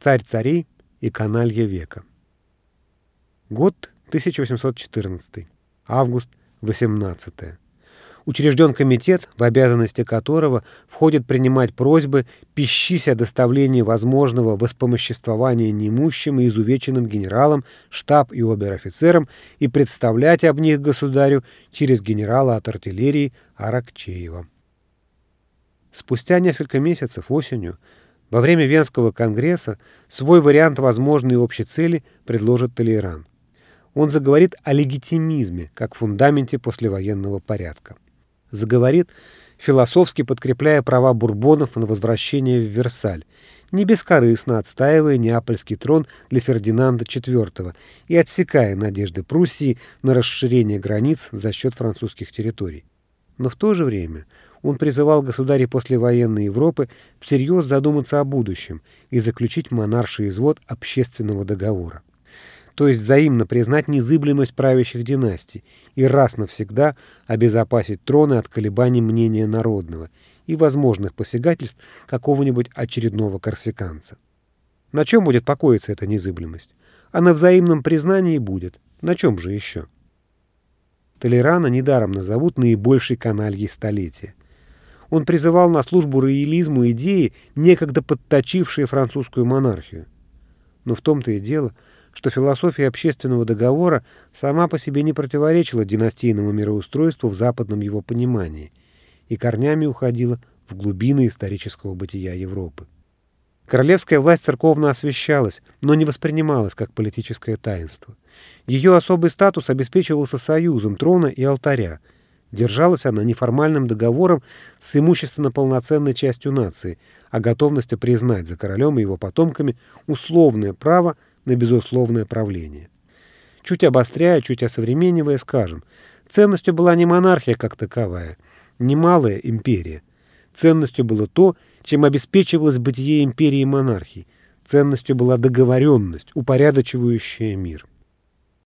Царь царей и каналья века. Год 1814. Август 18. Учрежден комитет, в обязанности которого входит принимать просьбы пищись о доставлении возможного воспомоществования неимущим и изувеченным генералам, штаб и обер-офицерам и представлять об них государю через генерала от артиллерии Аракчеева. Спустя несколько месяцев осенью во время Венского конгресса свой вариант возможной общей цели предложит Толеран. Он заговорит о легитимизме как фундаменте послевоенного порядка. Заговорит, философски подкрепляя права бурбонов на возвращение в Версаль, не бескорыстно отстаивая неапольский трон для Фердинанда IV и отсекая надежды Пруссии на расширение границ за счет французских территорий. Но в то же время он призывал государей послевоенной Европы всерьез задуматься о будущем и заключить монарший извод общественного договора. То есть взаимно признать незыблемость правящих династий и раз навсегда обезопасить троны от колебаний мнения народного и возможных посягательств какого-нибудь очередного корсиканца. На чем будет покоиться эта незыблемость? А на взаимном признании будет. На чем же еще? Толерана недаром назовут наибольшей канальей столетия. Он призывал на службу роялизму идеи, некогда подточившие французскую монархию. Но в том-то и дело, что философия общественного договора сама по себе не противоречила династийному мироустройству в западном его понимании и корнями уходила в глубины исторического бытия Европы. Королевская власть церковно освящалась, но не воспринималась как политическое таинство. Ее особый статус обеспечивался союзом трона и алтаря. Держалась она неформальным договором с имущественно полноценной частью нации о готовности признать за королем и его потомками условное право на безусловное правление. Чуть обостряя, чуть осовременивая, скажем, ценностью была не монархия как таковая, не малая империя. Ценностью было то, чем обеспечивалось бытие империи и монархии. Ценностью была договоренность, упорядочивающая мир.